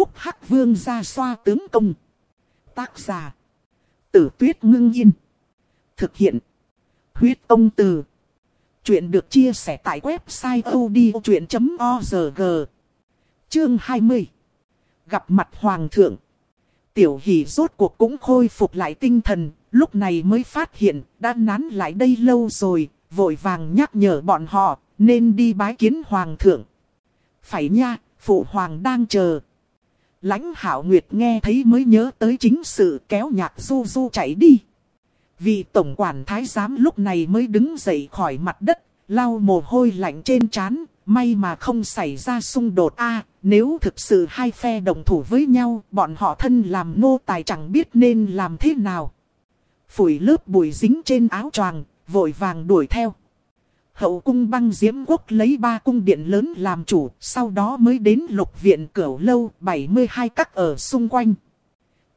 phúc hắc vương ra xoa tướng công. Tác giả. Tử tuyết ngưng yên. Thực hiện. Huyết ông từ. Chuyện được chia sẻ tại website odchuyện.org. Chương 20. Gặp mặt Hoàng thượng. Tiểu hỷ rốt cuộc cũng khôi phục lại tinh thần, lúc này mới phát hiện đã nán lại đây lâu rồi, vội vàng nhắc nhở bọn họ, nên đi bái kiến Hoàng thượng. Phải nha, Phụ Hoàng đang chờ. Lãnh hạo Nguyệt nghe thấy mới nhớ tới chính sự kéo nhạc du du chạy đi. Vị tổng quản thái giám lúc này mới đứng dậy khỏi mặt đất, lau mồ hôi lạnh trên trán, may mà không xảy ra xung đột a nếu thực sự hai phe đồng thủ với nhau, bọn họ thân làm nô tài chẳng biết nên làm thế nào. Phủi lớp bụi dính trên áo choàng, vội vàng đuổi theo. Hậu cung băng diễm quốc lấy ba cung điện lớn làm chủ, sau đó mới đến lục viện cửu lâu 72 các ở xung quanh.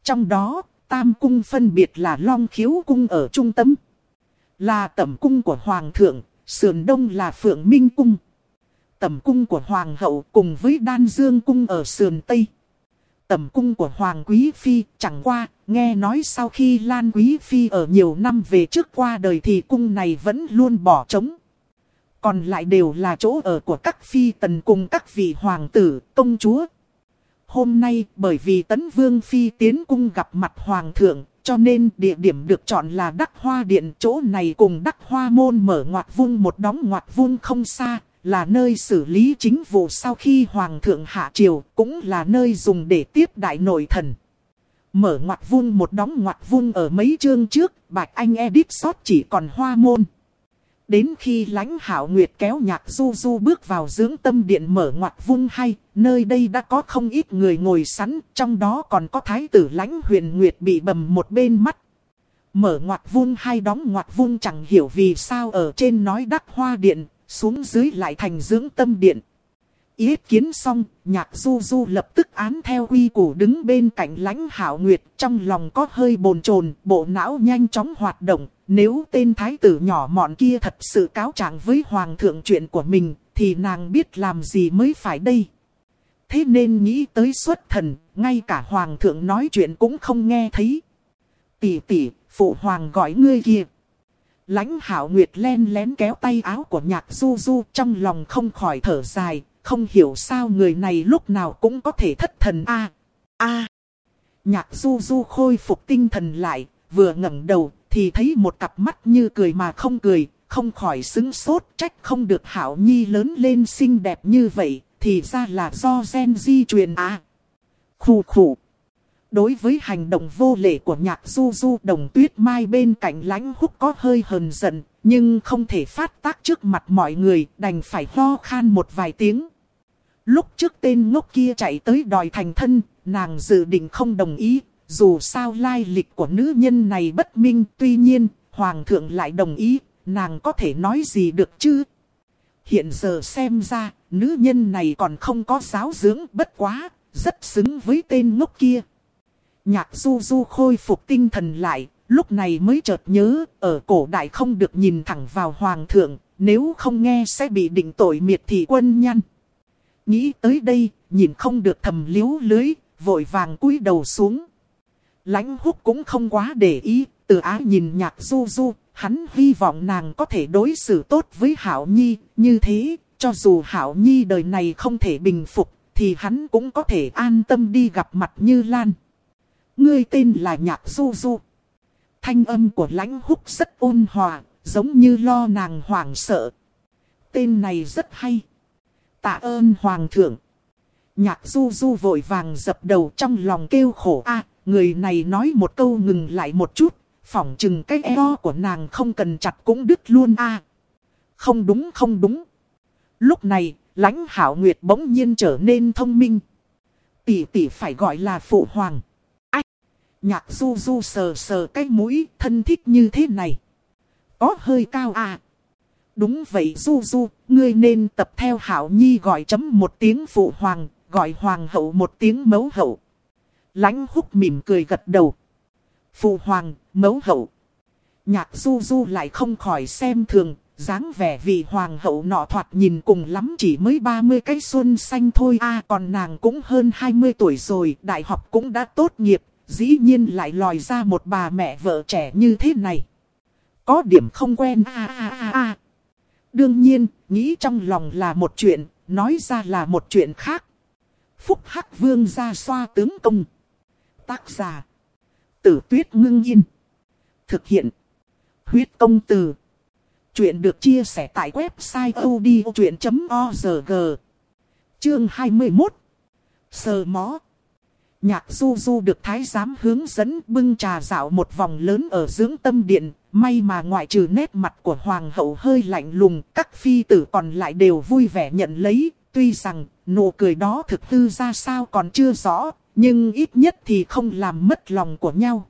Trong đó, tam cung phân biệt là long khiếu cung ở trung tâm, là tẩm cung của hoàng thượng, sườn đông là phượng minh cung. Tẩm cung của hoàng hậu cùng với đan dương cung ở sườn tây. Tẩm cung của hoàng quý phi chẳng qua, nghe nói sau khi Lan quý phi ở nhiều năm về trước qua đời thì cung này vẫn luôn bỏ trống. Còn lại đều là chỗ ở của các phi tần cùng các vị hoàng tử, công chúa. Hôm nay bởi vì tấn vương phi tiến cung gặp mặt hoàng thượng, cho nên địa điểm được chọn là Đắc Hoa Điện. Chỗ này cùng Đắc Hoa Môn mở ngoặt vung một đóng ngoặt vung không xa, là nơi xử lý chính vụ sau khi hoàng thượng hạ triều, cũng là nơi dùng để tiếp đại nội thần. Mở ngoặt vung một đóng ngoặt vung ở mấy chương trước, Bạch Anh edit sót chỉ còn hoa môn. Đến khi lãnh hảo nguyệt kéo nhạc du du bước vào dưỡng tâm điện mở ngoặt vung hay, nơi đây đã có không ít người ngồi sẵn, trong đó còn có thái tử lãnh huyền nguyệt bị bầm một bên mắt. Mở ngoặt vung hay đóng ngoặt vung chẳng hiểu vì sao ở trên nói đắc hoa điện, xuống dưới lại thành dưỡng tâm điện. Yết kiến xong, nhạc du du lập tức án theo quy củ đứng bên cạnh lãnh hảo nguyệt, trong lòng có hơi bồn chồn bộ não nhanh chóng hoạt động, nếu tên thái tử nhỏ mọn kia thật sự cáo trạng với hoàng thượng chuyện của mình, thì nàng biết làm gì mới phải đây. Thế nên nghĩ tới xuất thần, ngay cả hoàng thượng nói chuyện cũng không nghe thấy. Tỷ tỷ, phụ hoàng gọi ngươi kia. Lãnh hảo nguyệt len lén kéo tay áo của nhạc du du trong lòng không khỏi thở dài, không hiểu sao người này lúc nào cũng có thể thất thần a a Nhạc du du khôi phục tinh thần lại, vừa ngẩng đầu thì thấy một cặp mắt như cười mà không cười, không khỏi xứng sốt trách không được Hảo Nhi lớn lên xinh đẹp như vậy, thì ra là do gen di truyền à. Khủ khủ. Đối với hành động vô lễ của nhạc du du đồng tuyết mai bên cạnh lãnh húc có hơi hờn giận, nhưng không thể phát tác trước mặt mọi người, đành phải ho khan một vài tiếng. Lúc trước tên ngốc kia chạy tới đòi thành thân, nàng dự định không đồng ý, dù sao lai lịch của nữ nhân này bất minh, tuy nhiên, hoàng thượng lại đồng ý, nàng có thể nói gì được chứ? Hiện giờ xem ra, nữ nhân này còn không có giáo dưỡng bất quá, rất xứng với tên ngốc kia. Nhạc du du khôi phục tinh thần lại, lúc này mới chợt nhớ, ở cổ đại không được nhìn thẳng vào hoàng thượng, nếu không nghe sẽ bị định tội miệt thị quân nhân. Nghĩ tới đây, nhìn không được thầm liếu lưới, vội vàng cúi đầu xuống. Lãnh húc cũng không quá để ý, từ ái nhìn nhạc du du, hắn hy vọng nàng có thể đối xử tốt với Hảo Nhi, như thế, cho dù Hảo Nhi đời này không thể bình phục, thì hắn cũng có thể an tâm đi gặp mặt như Lan. Ngươi tên là Nhạc Du Du. Thanh âm của lãnh húc rất ôn hòa, giống như lo nàng hoảng sợ. Tên này rất hay. Tạ ơn Hoàng thượng. Nhạc Du Du vội vàng dập đầu trong lòng kêu khổ a người này nói một câu ngừng lại một chút, phỏng chừng cái eo của nàng không cần chặt cũng đứt luôn a. không đúng không đúng. Lúc này, lãnh hảo nguyệt bỗng nhiên trở nên thông minh. Tỷ tỷ phải gọi là phụ hoàng. Ách! Nhạc du du sờ sờ cái mũi thân thích như thế này. Có hơi cao à. Đúng vậy du du, ngươi nên tập theo hảo nhi gọi chấm một tiếng phụ hoàng, gọi hoàng hậu một tiếng mẫu hậu. Lãnh húc mỉm cười gật đầu. Phụ hoàng, mẫu hậu. Nhạc du du lại không khỏi xem thường, dáng vẻ vì hoàng hậu nọ thoạt nhìn cùng lắm chỉ mới 30 cái xuân xanh thôi a còn nàng cũng hơn 20 tuổi rồi, đại học cũng đã tốt nghiệp, dĩ nhiên lại lòi ra một bà mẹ vợ trẻ như thế này. Có điểm không quen a a a a. Đương nhiên, nghĩ trong lòng là một chuyện, nói ra là một chuyện khác. Phúc Hắc Vương ra xoa tướng công. Tác giả. Tử tuyết ngưng yên. Thực hiện. Huyết công từ. Chuyện được chia sẻ tại website odchuyện.org. Chương 21. Sờ mó. Nhạc du du được thái giám hướng dẫn bưng trà dạo một vòng lớn ở dưỡng tâm điện. May mà ngoại trừ nét mặt của hoàng hậu hơi lạnh lùng, các phi tử còn lại đều vui vẻ nhận lấy. Tuy rằng nụ cười đó thực hư ra sao còn chưa rõ, nhưng ít nhất thì không làm mất lòng của nhau.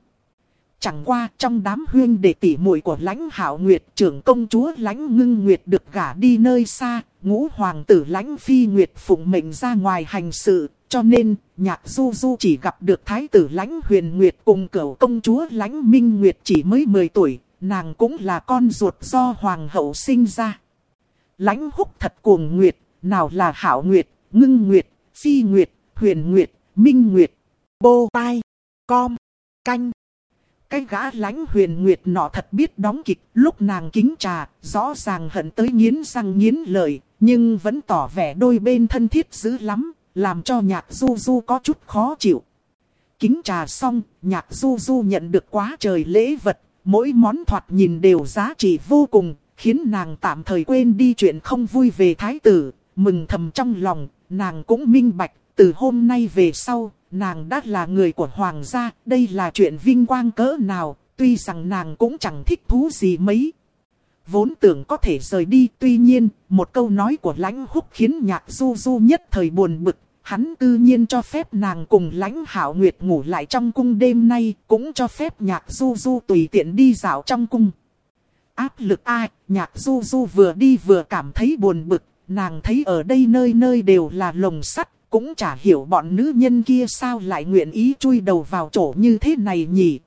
Chẳng qua trong đám huyên đệ tỷ muội của lãnh hảo nguyệt trưởng công chúa lãnh ngưng nguyệt được gả đi nơi xa, ngũ hoàng tử lãnh phi nguyệt phụng mệnh ra ngoài hành sự, cho nên nhạc du du chỉ gặp được thái tử lãnh huyền nguyệt cùng cửu công chúa lãnh minh nguyệt chỉ mới 10 tuổi, nàng cũng là con ruột do hoàng hậu sinh ra. Lãnh húc thật cuồng nguyệt, nào là hảo nguyệt, ngưng nguyệt, phi nguyệt, huyền nguyệt, minh nguyệt, bô tai, com, canh. Cái gã lãnh huyền nguyệt nọ thật biết đóng kịch, lúc nàng kính trà, rõ ràng hận tới nghiến răng nghiến lợi, nhưng vẫn tỏ vẻ đôi bên thân thiết dữ lắm, làm cho nhạc du du có chút khó chịu. Kính trà xong, nhạc du du nhận được quá trời lễ vật, mỗi món thoạt nhìn đều giá trị vô cùng, khiến nàng tạm thời quên đi chuyện không vui về thái tử, mừng thầm trong lòng, nàng cũng minh bạch, từ hôm nay về sau, nàng đã là người của hoàng gia, đây là chuyện vinh quang cỡ nào, tuy rằng nàng cũng chẳng thích thú gì mấy. Vốn tưởng có thể rời đi, tuy nhiên, một câu nói của lãnh húc khiến nhạc du du nhất thời buồn bực. Hắn tự nhiên cho phép nàng cùng lãnh hảo nguyệt ngủ lại trong cung đêm nay, cũng cho phép nhạc du du tùy tiện đi dạo trong cung. Áp lực ai, nhạc du du vừa đi vừa cảm thấy buồn bực, nàng thấy ở đây nơi nơi đều là lồng sắt, cũng chả hiểu bọn nữ nhân kia sao lại nguyện ý chui đầu vào chỗ như thế này nhỉ.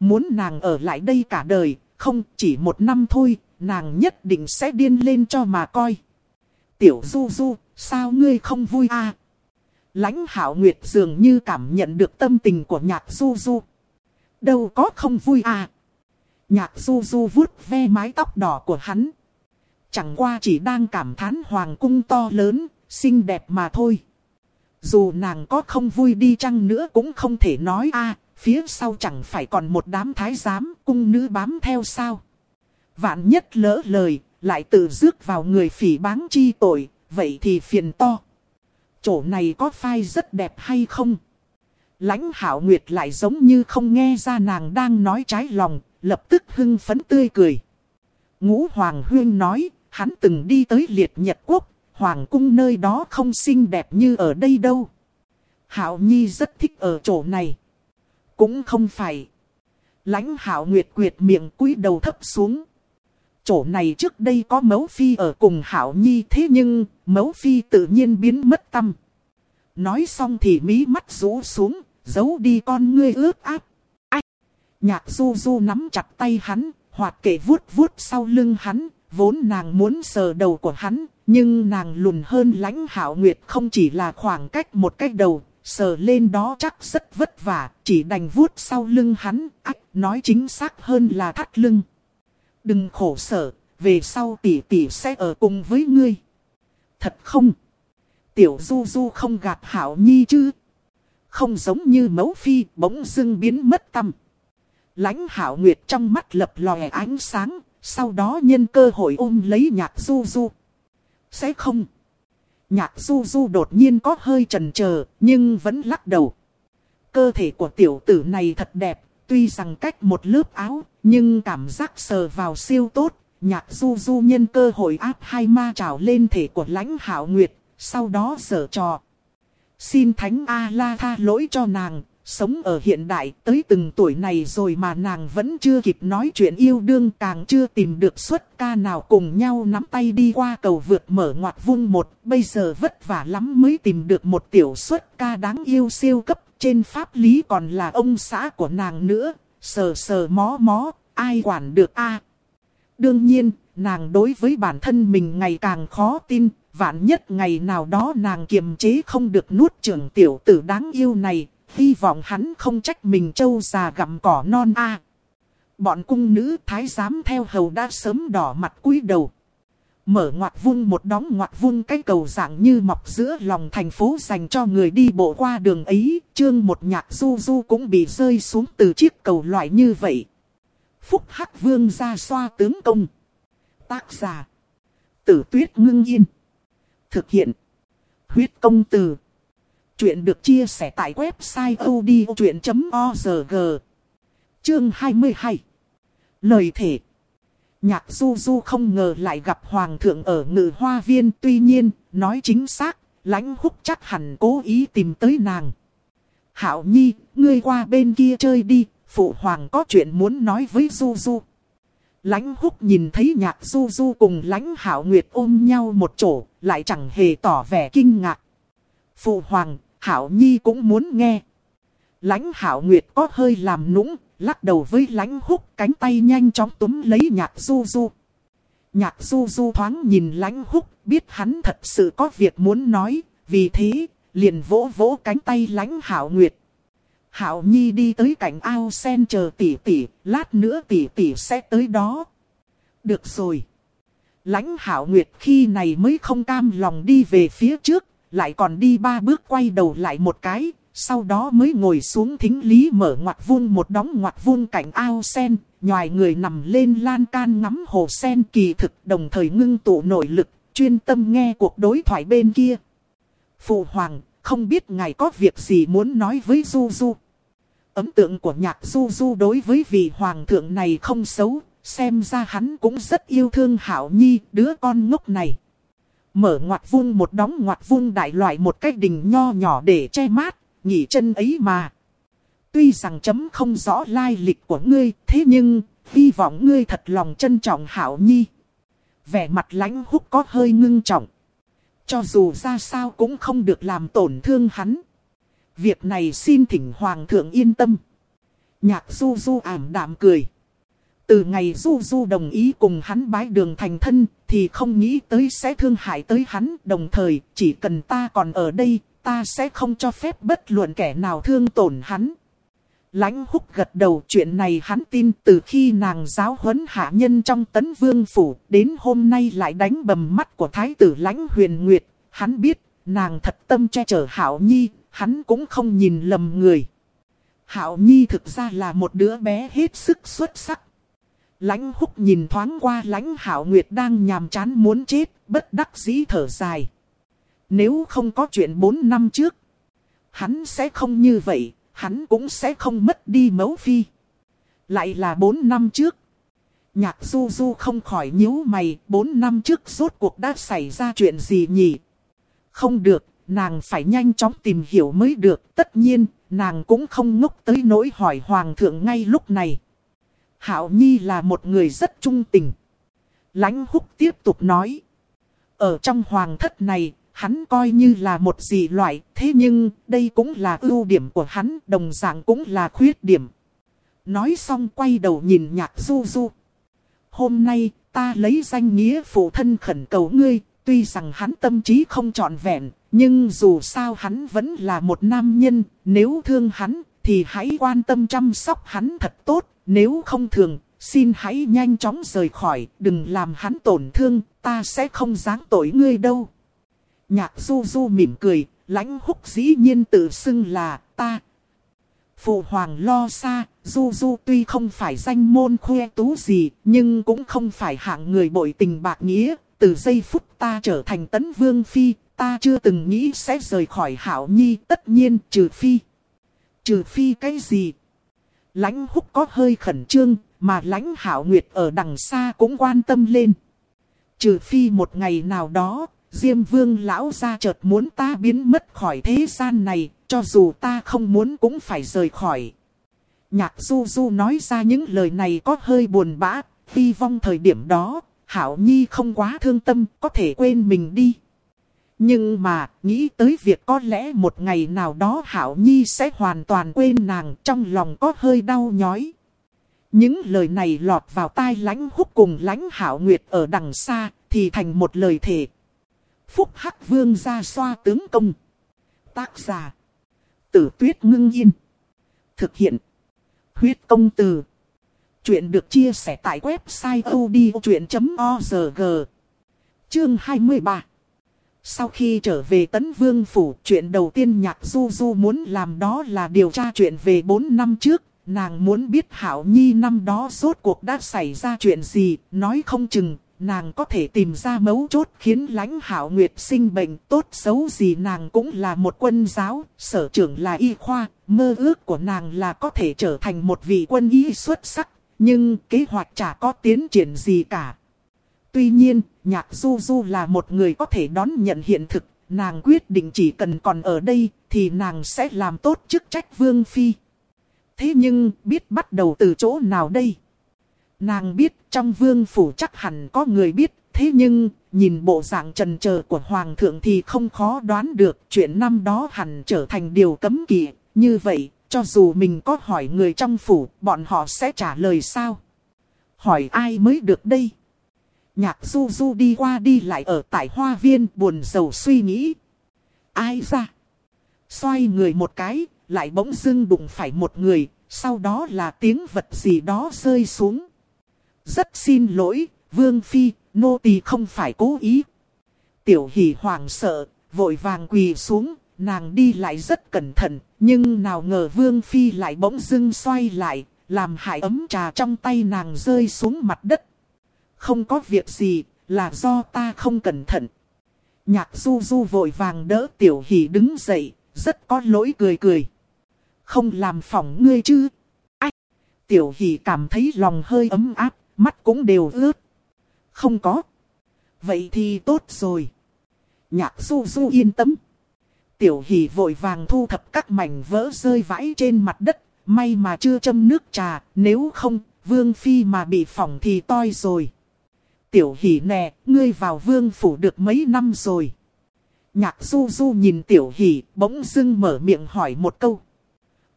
Muốn nàng ở lại đây cả đời, không chỉ một năm thôi, nàng nhất định sẽ điên lên cho mà coi. Tiểu du du, sao ngươi không vui à? Lãnh hảo nguyệt dường như cảm nhận được tâm tình của nhạc du du. Đâu có không vui à? Nhạc du du vuốt ve mái tóc đỏ của hắn. Chẳng qua chỉ đang cảm thán hoàng cung to lớn, xinh đẹp mà thôi. Dù nàng có không vui đi chăng nữa cũng không thể nói a phía sau chẳng phải còn một đám thái giám cung nữ bám theo sao. Vạn nhất lỡ lời, lại tự rước vào người phỉ báng chi tội, vậy thì phiền to. Chỗ này có phai rất đẹp hay không? Lãnh hảo nguyệt lại giống như không nghe ra nàng đang nói trái lòng, lập tức hưng phấn tươi cười. Ngũ Hoàng Huyên nói, hắn từng đi tới liệt Nhật Quốc, Hoàng cung nơi đó không xinh đẹp như ở đây đâu. Hảo Nhi rất thích ở chỗ này. Cũng không phải. Lãnh Hảo Nguyệt quyệt miệng cúi đầu thấp xuống. Chỗ này trước đây có mấu phi ở cùng Hảo Nhi thế nhưng mấu phi tự nhiên biến mất tâm. Nói xong thì mí mắt rũ xuống, giấu đi con ngươi ướt áp. Ách! Nhạc du du nắm chặt tay hắn, hoặc kệ vuốt vuốt sau lưng hắn, vốn nàng muốn sờ đầu của hắn, nhưng nàng lùn hơn lãnh hảo nguyệt không chỉ là khoảng cách một cách đầu, sờ lên đó chắc rất vất vả, chỉ đành vuốt sau lưng hắn, ách nói chính xác hơn là thắt lưng. Đừng khổ sở, về sau tỷ tỷ sẽ ở cùng với ngươi. Thật không? Tiểu du du không gạt hảo nhi chứ? Không giống như mẫu phi bỗng dưng biến mất tâm. Lãnh hảo nguyệt trong mắt lập lòe ánh sáng, sau đó nhân cơ hội ôm lấy nhạc du du. Sẽ không. Nhạc du du đột nhiên có hơi trần chờ nhưng vẫn lắc đầu. Cơ thể của tiểu tử này thật đẹp, tuy rằng cách một lớp áo, nhưng cảm giác sờ vào siêu tốt. Nhạc du du nhân cơ hội áp hai ma trào lên thể của lãnh hảo nguyệt, sau đó sở trò. Xin Thánh A-la tha lỗi cho nàng, Sống ở hiện đại tới từng tuổi này rồi mà nàng vẫn chưa kịp nói chuyện yêu đương càng chưa tìm được xuất ca nào cùng nhau nắm tay đi qua cầu vượt mở ngoặt vung một. Bây giờ vất vả lắm mới tìm được một tiểu xuất ca đáng yêu siêu cấp trên pháp lý còn là ông xã của nàng nữa. Sờ sờ mó mó, ai quản được a Đương nhiên, nàng đối với bản thân mình ngày càng khó tin, vạn nhất ngày nào đó nàng kiềm chế không được nuốt trưởng tiểu tử đáng yêu này, hy vọng hắn không trách mình trâu già gặm cỏ non a. Bọn cung nữ thái giám theo hầu đã sớm đỏ mặt cúi đầu. Mở ngoặt vung một đóng ngoặt vung cái cầu dạng như mọc giữa lòng thành phố dành cho người đi bộ qua đường ấy. Trương một nhạc du du cũng bị rơi xuống từ chiếc cầu loại như vậy. Phúc Hắc Vương ra xoa tướng công. Tác giả. Tử tuyết ngưng yên. Thực hiện. Huyết công từ. Chuyện được chia sẻ tại website odchuyện.org. Chương 22. Lời thể. Nhạc du du không ngờ lại gặp hoàng thượng ở ngự hoa viên. Tuy nhiên, nói chính xác, lãnh húc chắc hẳn cố ý tìm tới nàng. Hảo Nhi, ngươi qua bên kia chơi đi, phụ hoàng có chuyện muốn nói với du du. Lãnh húc nhìn thấy nhạc du du cùng lãnh hảo nguyệt ôm nhau một chỗ, lại chẳng hề tỏ vẻ kinh ngạc. Phụ hoàng, hảo nhi cũng muốn nghe. Lãnh hảo nguyệt có hơi làm nũng, lắc đầu với lãnh húc cánh tay nhanh chóng túm lấy nhạc du du. Nhạc du du thoáng nhìn lãnh húc, biết hắn thật sự có việc muốn nói, vì thế, liền vỗ vỗ cánh tay lãnh hảo nguyệt. Hảo Nhi đi tới cạnh ao sen chờ tỷ tỷ, lát nữa tỷ tỷ sẽ tới đó. Được rồi. Lãnh Hảo Nguyệt khi này mới không cam lòng đi về phía trước, lại còn đi ba bước quay đầu lại một cái, sau đó mới ngồi xuống thính lý mở ngoặt vuông một đóng ngoặt vuông cạnh ao sen, nhòi người nằm lên lan can ngắm hồ sen kỳ thực đồng thời ngưng tụ nội lực, chuyên tâm nghe cuộc đối thoại bên kia. Phụ Hoàng, không biết ngài có việc gì muốn nói với Du Du. Ấn tượng của nhạc Du Du đối với vị hoàng thượng này không xấu, xem ra hắn cũng rất yêu thương Hảo Nhi, đứa con ngốc này. Mở ngoặt vung một đóng ngoặt vung đại loại một cái đình nho nhỏ để che mát, nghỉ chân ấy mà. Tuy rằng chấm không rõ lai lịch của ngươi, thế nhưng, hy vọng ngươi thật lòng trân trọng Hảo Nhi. Vẻ mặt lãnh húc có hơi ngưng trọng. Cho dù ra sao cũng không được làm tổn thương hắn. Việc này xin thỉnh Hoàng thượng yên tâm. Nhạc du du ảm đạm cười. Từ ngày du du đồng ý cùng hắn bái đường thành thân thì không nghĩ tới sẽ thương hại tới hắn. Đồng thời chỉ cần ta còn ở đây ta sẽ không cho phép bất luận kẻ nào thương tổn hắn. Lãnh húc gật đầu chuyện này hắn tin từ khi nàng giáo huấn hạ nhân trong tấn vương phủ đến hôm nay lại đánh bầm mắt của thái tử lãnh huyền nguyệt. Hắn biết nàng thật tâm che chở hảo nhi, hắn cũng không nhìn lầm người. Hảo nhi thực ra là một đứa bé hết sức xuất sắc. Lãnh húc nhìn thoáng qua lãnh hảo nguyệt đang nhàm chán muốn chết, bất đắc dĩ thở dài. Nếu không có chuyện 4 năm trước, hắn sẽ không như vậy, hắn cũng sẽ không mất đi mẫu phi. Lại là 4 năm trước. Nhạc du du không khỏi nhíu mày, 4 năm trước rốt cuộc đã xảy ra chuyện gì nhỉ? Không được, nàng phải nhanh chóng tìm hiểu mới được. Tất nhiên, nàng cũng không ngốc tới nỗi hỏi hoàng thượng ngay lúc này. Hạo Nhi là một người rất trung tình. Lãnh húc tiếp tục nói. Ở trong hoàng thất này, hắn coi như là một dị loại, thế nhưng đây cũng là ưu điểm của hắn, đồng dạng cũng là khuyết điểm. Nói xong quay đầu nhìn nhạc du du. Hôm nay, ta lấy danh nghĩa phụ thân khẩn cầu ngươi, tuy rằng hắn tâm trí không trọn vẹn, nhưng dù sao hắn vẫn là một nam nhân, nếu thương hắn, thì hãy quan tâm chăm sóc hắn thật tốt, nếu không thường, xin hãy nhanh chóng rời khỏi, đừng làm hắn tổn thương, ta sẽ không giáng tội ngươi đâu. Nhạc du du mỉm cười, lãnh húc dĩ nhiên tự xưng là ta. Phụ hoàng lo xa, du du tuy không phải danh môn khoe tú gì, nhưng cũng không phải hạng người bội tình bạc nghĩa. Từ giây phút ta trở thành tấn vương phi, ta chưa từng nghĩ sẽ rời khỏi hảo nhi tất nhiên trừ phi. Trừ phi cái gì? Lãnh húc có hơi khẩn trương, mà lãnh hảo nguyệt ở đằng xa cũng quan tâm lên. Trừ phi một ngày nào đó, Diêm vương lão ra chợt muốn ta biến mất khỏi thế gian này, cho dù ta không muốn cũng phải rời khỏi. Nhạc du du nói ra những lời này có hơi buồn bã, hy vong thời điểm đó, Hảo Nhi không quá thương tâm, có thể quên mình đi. Nhưng mà, nghĩ tới việc có lẽ một ngày nào đó Hảo Nhi sẽ hoàn toàn quên nàng trong lòng có hơi đau nhói. Những lời này lọt vào tai lãnh húc cùng lãnh hảo nguyệt ở đằng xa, thì thành một lời thề. Phúc Hắc Vương ra xoa tướng công. Tác giả. Tử tuyết ngưng yên. Thực hiện. Huyết công từ. Chuyện được chia sẻ tại website odchuyện.org. Chương 23 sau khi trở về Tấn Vương Phủ, chuyện đầu tiên Nhạc Du Du muốn làm đó là điều tra chuyện về 4 năm trước. Nàng muốn biết Hảo Nhi năm đó rốt cuộc đã xảy ra chuyện gì, nói không chừng, nàng có thể tìm ra mấu chốt khiến lãnh Hảo Nguyệt sinh bệnh tốt xấu gì nàng cũng là một quân giáo, sở trưởng là y khoa, mơ ước của nàng là có thể trở thành một vị quân y xuất sắc, nhưng kế hoạch chả có tiến triển gì cả. Tuy nhiên, Nhạc Du Du là một người có thể đón nhận hiện thực, nàng quyết định chỉ cần còn ở đây thì nàng sẽ làm tốt chức trách Vương Phi. Thế nhưng biết bắt đầu từ chỗ nào đây? Nàng biết trong vương phủ chắc hẳn có người biết, thế nhưng nhìn bộ dạng trần chờ của hoàng thượng thì không khó đoán được chuyện năm đó hẳn trở thành điều cấm kỵ. Như vậy, cho dù mình có hỏi người trong phủ, bọn họ sẽ trả lời sao? Hỏi ai mới được đây? Nhạc du du đi qua đi lại ở tại hoa viên buồn rầu suy nghĩ. Ai ra? Xoay người một cái, lại bỗng dưng đụng phải một người, sau đó là tiếng vật gì đó rơi xuống. Rất xin lỗi, Vương Phi, nô tỳ không phải cố ý. Tiểu hỷ hoàng sợ, vội vàng quỳ xuống, nàng đi lại rất cẩn thận, nhưng nào ngờ Vương Phi lại bỗng dưng xoay lại, làm hại ấm trà trong tay nàng rơi xuống mặt đất. Không có việc gì, là do ta không cẩn thận. Nhạc du du vội vàng đỡ tiểu hỷ đứng dậy, rất có lỗi cười cười không làm phỏng ngươi chứ. Ách! Tiểu hỷ cảm thấy lòng hơi ấm áp, mắt cũng đều ướt. Không có. Vậy thì tốt rồi. Nhạc du du yên tâm. Tiểu hỷ vội vàng thu thập các mảnh vỡ rơi vãi trên mặt đất. May mà chưa châm nước trà, nếu không, vương phi mà bị phỏng thì toi rồi. Tiểu hỷ nè, ngươi vào vương phủ được mấy năm rồi. Nhạc du du nhìn tiểu hỷ, bỗng dưng mở miệng hỏi một câu.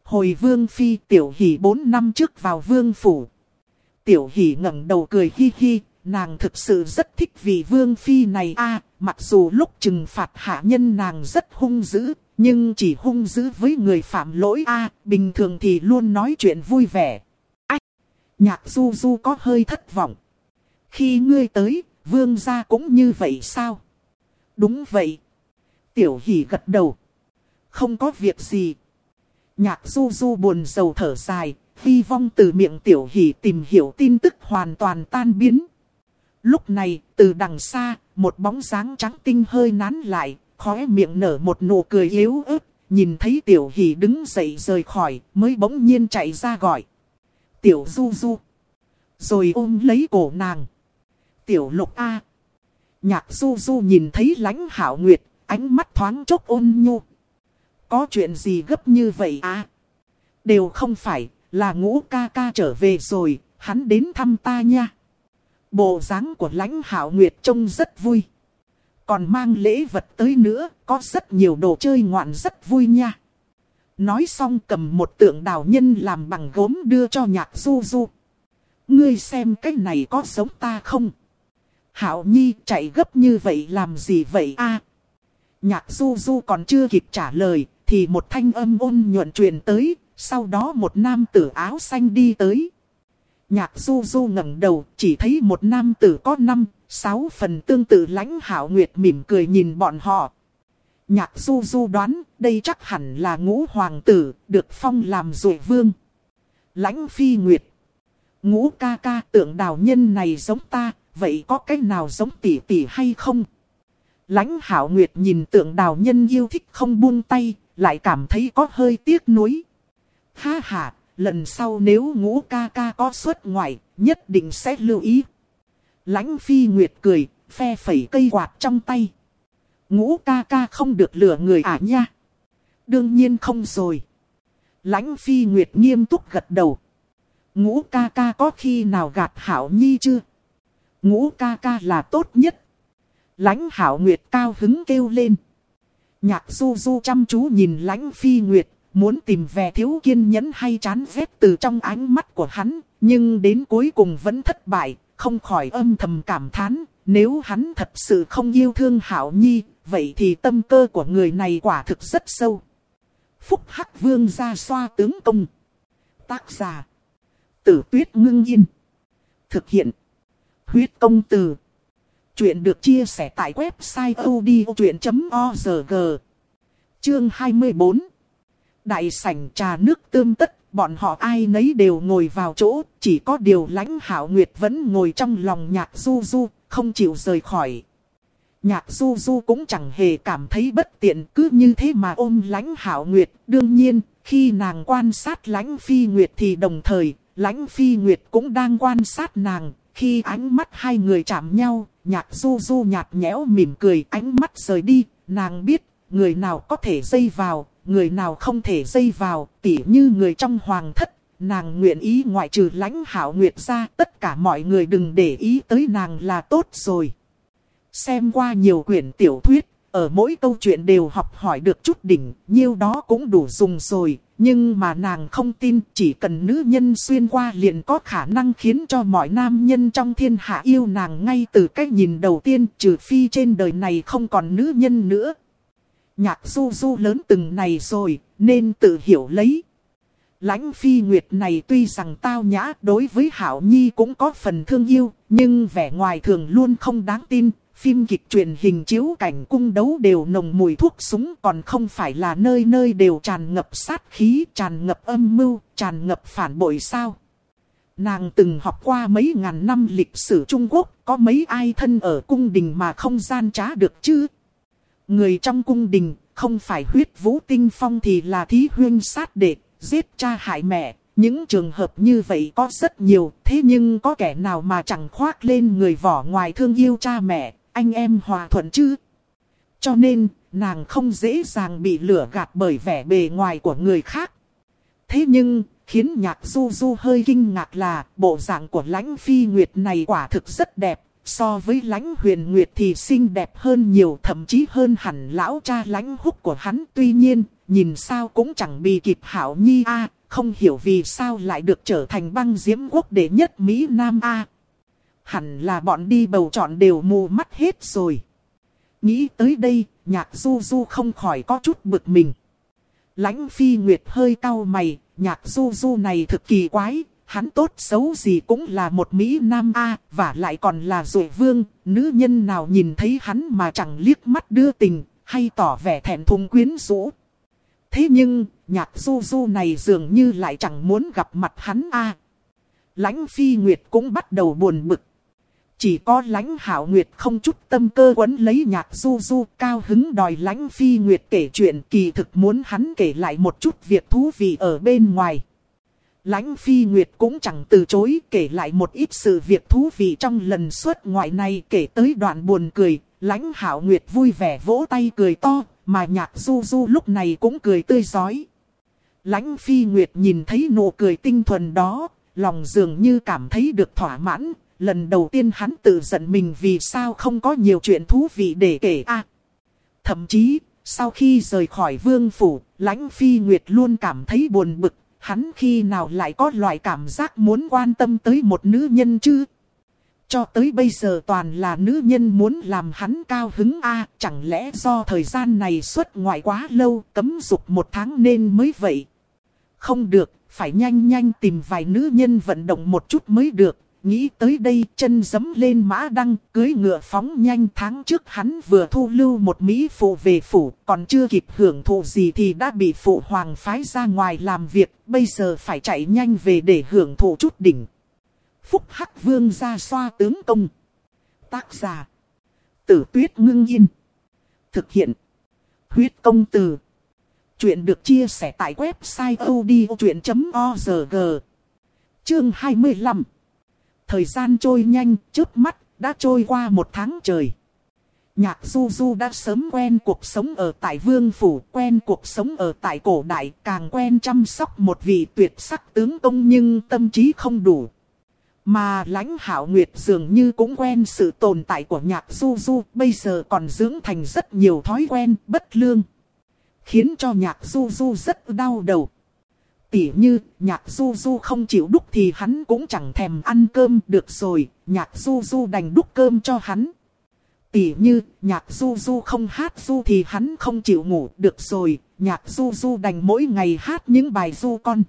Hồi vương phi tiểu hỷ 4 năm trước vào vương phủ. Tiểu hỷ ngẩng đầu cười hi hi, nàng thực sự rất thích vị vương phi này a mặc dù lúc trừng phạt hạ nhân nàng rất hung dữ, nhưng chỉ hung dữ với người phạm lỗi a bình thường thì luôn nói chuyện vui vẻ. Ách! Nhạc du du có hơi thất vọng. Khi ngươi tới, vương gia cũng như vậy sao? Đúng vậy. Tiểu hỷ gật đầu. Không có việc gì. Nhạc du du buồn rầu thở dài, hy vọng từ miệng tiểu hỷ tìm hiểu tin tức hoàn toàn tan biến. Lúc này, từ đằng xa, một bóng dáng trắng tinh hơi nán lại, khóe miệng nở một nụ cười yếu ớt, nhìn thấy tiểu hỷ đứng dậy rời khỏi, mới bỗng nhiên chạy ra gọi. Tiểu du du. Rồi ôm lấy cổ nàng. Tiểu lục A. Nhạc du du nhìn thấy lãnh hảo nguyệt, ánh mắt thoáng chốc ôn nhu. Có chuyện gì gấp như vậy à? Đều không phải, là ngũ ca ca trở về rồi, hắn đến thăm ta nha. Bộ dáng của lãnh hảo nguyệt trông rất vui. Còn mang lễ vật tới nữa, có rất nhiều đồ chơi ngoạn rất vui nha. Nói xong cầm một tượng đào nhân làm bằng gốm đưa cho nhạc du du. Ngươi xem cái này có giống ta không? Hảo Nhi chạy gấp như vậy làm gì vậy a? Nhạc du du còn chưa kịp trả lời, thì một thanh âm ôn nhuận truyền tới, sau đó một nam tử áo xanh đi tới. Nhạc du du ngẩng đầu, chỉ thấy một nam tử có năm, sáu phần tương tự lãnh hảo nguyệt mỉm cười nhìn bọn họ. Nhạc du du đoán, đây chắc hẳn là ngũ hoàng tử, được phong làm rụi vương. Lãnh phi nguyệt. Ngũ ca ca tượng đào nhân này giống ta, vậy có cái nào giống tỷ tỷ hay không? Lãnh hảo nguyệt nhìn tượng đào nhân yêu thích không buông tay, lại cảm thấy có hơi tiếc nuối. Ha ha, lần sau nếu ngũ ca ca có xuất ngoại, nhất định sẽ lưu ý. Lãnh phi nguyệt cười, phe phẩy cây quạt trong tay. Ngũ ca ca không được lừa người à nha. Đương nhiên không rồi. Lãnh phi nguyệt nghiêm túc gật đầu. Ngũ ca ca có khi nào gạt hảo nhi chưa? Ngũ ca ca là tốt nhất. Lãnh hảo nguyệt cao hứng kêu lên. Nhạc du du chăm chú nhìn lãnh phi nguyệt, muốn tìm về thiếu kiên nhẫn hay chán ghét từ trong ánh mắt của hắn, nhưng đến cuối cùng vẫn thất bại, không khỏi âm thầm cảm thán, nếu hắn thật sự không yêu thương Hảo Nhi, vậy thì tâm cơ của người này quả thực rất sâu. Phúc Hắc Vương ra xoa tướng công. Tác giả. Tử tuyết ngưng yên. Thực hiện. Huyết công từ. Chuyện được chia sẻ tại website odchuyện.org. Chương 24. Đại sảnh trà nước tươm tất, bọn họ ai nấy đều ngồi vào chỗ, chỉ có điều lãnh hảo nguyệt vẫn ngồi trong lòng nhạc du du, không chịu rời khỏi. Nhạc du du cũng chẳng hề cảm thấy bất tiện cứ như thế mà ôm lãnh hảo nguyệt. Đương nhiên, khi nàng quan sát lãnh phi nguyệt thì đồng thời, lãnh phi nguyệt cũng đang quan sát nàng. Khi ánh mắt hai người chạm nhau, nhạc du du nhạt nhẽo mỉm cười ánh mắt rời đi. Nàng biết, người nào có thể dây vào, người nào không thể dây vào, tỉ như người trong hoàng thất. Nàng nguyện ý ngoại trừ lãnh hảo nguyệt ra, tất cả mọi người đừng để ý tới nàng là tốt rồi. Xem qua nhiều quyển tiểu thuyết, ở mỗi câu chuyện đều học hỏi được chút đỉnh, nhiêu đó cũng đủ dùng rồi. Nhưng mà nàng không tin chỉ cần nữ nhân xuyên qua liền có khả năng khiến cho mọi nam nhân trong thiên hạ yêu nàng ngay từ cách nhìn đầu tiên trừ phi trên đời này không còn nữ nhân nữa. Nhạc du du lớn từng này rồi, nên tự hiểu lấy. Lãnh phi nguyệt này tuy rằng tao nhã đối với Hảo Nhi cũng có phần thương yêu, nhưng vẻ ngoài thường luôn không đáng tin, Phim kịch truyền hình chiếu cảnh cung đấu đều nồng mùi thuốc súng còn không phải là nơi nơi đều tràn ngập sát khí, tràn ngập âm mưu, tràn ngập phản bội sao. Nàng từng học qua mấy ngàn năm lịch sử Trung Quốc, có mấy ai thân ở cung đình mà không gian trá được chứ? Người trong cung đình, không phải huyết vũ tinh phong thì là thí huyên sát đệ, giết cha hại mẹ. Những trường hợp như vậy có rất nhiều, thế nhưng có kẻ nào mà chẳng khoác lên người vỏ ngoài thương yêu cha mẹ, anh em hòa thuận chứ. Cho nên, nàng không dễ dàng bị lửa gạt bởi vẻ bề ngoài của người khác. Thế nhưng, khiến nhạc du du hơi kinh ngạc là bộ dạng của lãnh phi nguyệt này quả thực rất đẹp. So với lãnh huyền nguyệt thì xinh đẹp hơn nhiều thậm chí hơn hẳn lão cha lãnh húc của hắn. Tuy nhiên, nhìn sao cũng chẳng bị kịp hảo nhi a không hiểu vì sao lại được trở thành băng diễm quốc đệ nhất Mỹ Nam a Hẳn là bọn đi bầu chọn đều mù mắt hết rồi. Nghĩ tới đây, nhạc du du không khỏi có chút bực mình. Lãnh phi nguyệt hơi cau mày, nhạc du du này thực kỳ quái, hắn tốt xấu gì cũng là một Mỹ Nam A, và lại còn là rội vương, nữ nhân nào nhìn thấy hắn mà chẳng liếc mắt đưa tình, hay tỏ vẻ thẹn thùng quyến rũ. Thế nhưng, nhạc du du này dường như lại chẳng muốn gặp mặt hắn A. Lãnh phi nguyệt cũng bắt đầu buồn bực. Chỉ có lãnh hảo nguyệt không chút tâm cơ quấn lấy nhạc du du cao hứng đòi lãnh phi nguyệt kể chuyện kỳ thực muốn hắn kể lại một chút việc thú vị ở bên ngoài. Lãnh phi nguyệt cũng chẳng từ chối kể lại một ít sự việc thú vị trong lần xuất ngoại này kể tới đoạn buồn cười. Lãnh hảo nguyệt vui vẻ vỗ tay cười to mà nhạc du du lúc này cũng cười tươi giói. Lãnh phi nguyệt nhìn thấy nụ cười tinh thuần đó, lòng dường như cảm thấy được thỏa mãn, lần đầu tiên hắn tự giận mình vì sao không có nhiều chuyện thú vị để kể a. thậm chí, sau khi rời khỏi vương phủ, lãnh phi nguyệt luôn cảm thấy buồn bực, hắn khi nào lại có loại cảm giác muốn quan tâm tới một nữ nhân chứ? Cho tới bây giờ toàn là nữ nhân muốn làm hắn cao hứng a chẳng lẽ do thời gian này xuất ngoại quá lâu, cấm dục một tháng nên mới vậy? Không được, phải nhanh nhanh tìm vài nữ nhân vận động một chút mới được, Nghĩ tới đây chân dấm lên mã đăng, cưới ngựa phóng nhanh tháng trước hắn vừa thu lưu một Mỹ phụ về phủ, còn chưa kịp hưởng thụ gì thì đã bị phụ hoàng phái ra ngoài làm việc, bây giờ phải chạy nhanh về để hưởng thụ chút đỉnh. Phúc Hắc Vương ra xoa tướng công. Tác giả. Tử tuyết ngưng yên. Thực hiện. Huyết công từ. Chuyện được chia sẻ tại website odchuyện.org. Chương 25 Thời gian trôi nhanh, trước mắt, đã trôi qua một tháng trời. Nhạc Du Du đã sớm quen cuộc sống ở tại vương phủ, quen cuộc sống ở tại cổ đại, càng quen chăm sóc một vị tuyệt sắc tướng công nhưng tâm trí không đủ. Mà lãnh hảo nguyệt dường như cũng quen sự tồn tại của nhạc Du Du, bây giờ còn dưỡng thành rất nhiều thói quen bất lương. khiến cho nhạc du du rất đau đầu. Tỉ như, nhạc du du không chịu đúc thì hắn cũng chẳng thèm ăn cơm được rồi, nhạc du du đành đúc cơm cho hắn. Tỉ như, nhạc du du không hát du thì hắn không chịu ngủ được rồi, nhạc du du đành mỗi ngày hát những bài du con.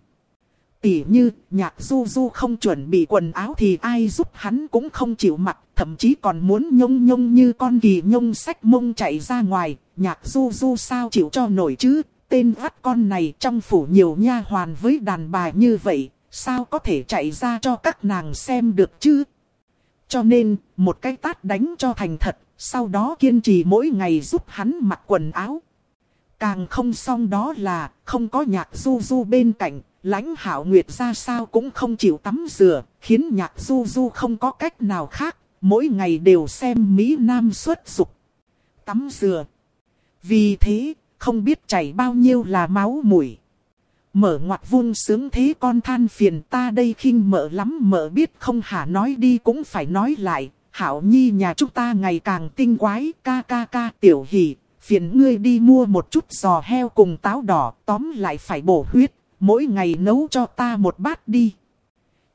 Tỉ như, nhạc du du không chuẩn bị quần áo thì ai giúp hắn cũng không chịu mặc, thậm chí còn muốn nhông nhông như con kỳ nhông sách mông chạy ra ngoài, nhạc du du sao chịu cho nổi chứ, tên vắt con này trong phủ nhiều nha hoàn với đàn bà như vậy, sao có thể chạy ra cho các nàng xem được chứ? Cho nên, một cái tát đánh cho thành thật, sau đó kiên trì mỗi ngày giúp hắn mặc quần áo. Càng không xong đó là, không có nhạc du du bên cạnh, lãnh hảo nguyệt ra sao cũng không chịu tắm rửa, khiến nhạc du du không có cách nào khác, mỗi ngày đều xem Mỹ Nam xuất dục. Tắm rửa. Vì thế, không biết chảy bao nhiêu là máu mũi. Mở ngoặt vun sướng thế con than phiền ta đây khinh mở lắm mở biết không hả nói đi cũng phải nói lại. Hảo nhi nhà chúng ta ngày càng tinh quái ca ca ca tiểu hỷ. Phiền ngươi đi mua một chút giò heo cùng táo đỏ tóm lại phải bổ huyết. Mỗi ngày nấu cho ta một bát đi.